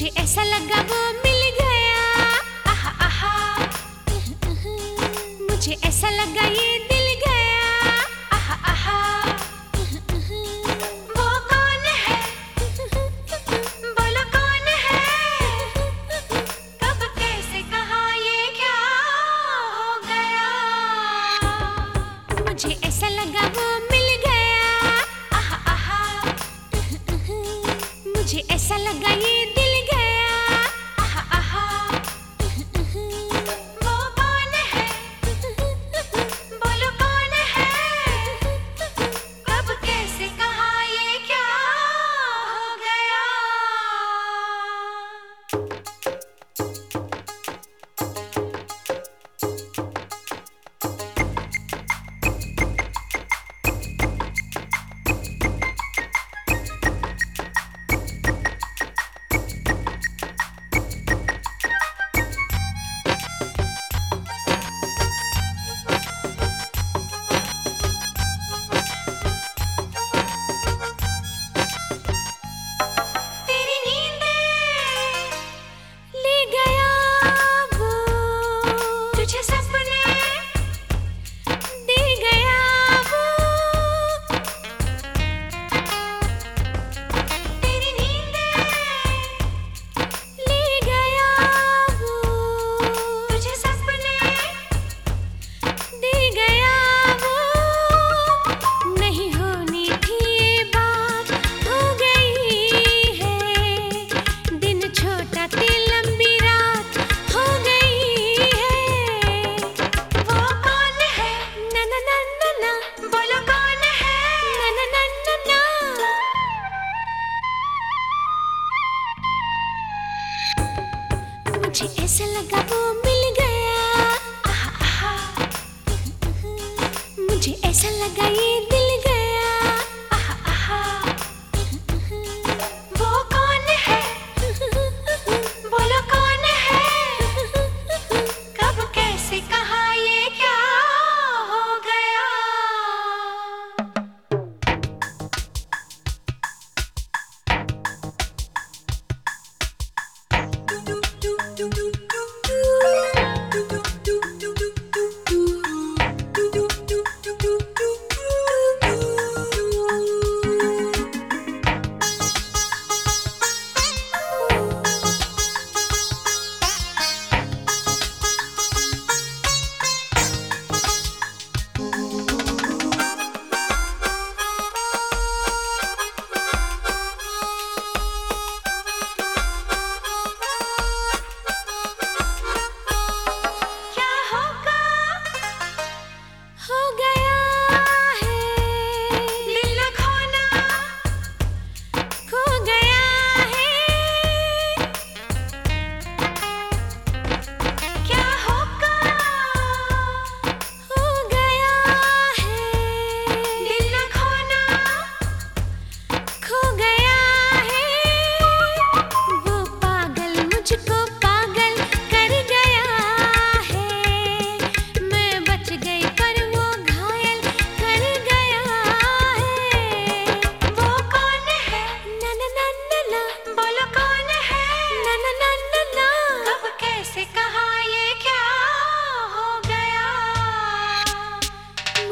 मुझे ऐसा लगा वो मिल गया। आहा आहा। मुझे ऐसा लगा ये दिल मुझे ऐसा लगा वो मिल गया आहा, आहा। मुझे ऐसा लगा ये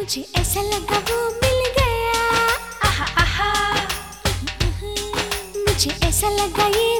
मुझे ऐसा लगा वो मिल गया। आहा आहा। मुझे ऐसा लगा ये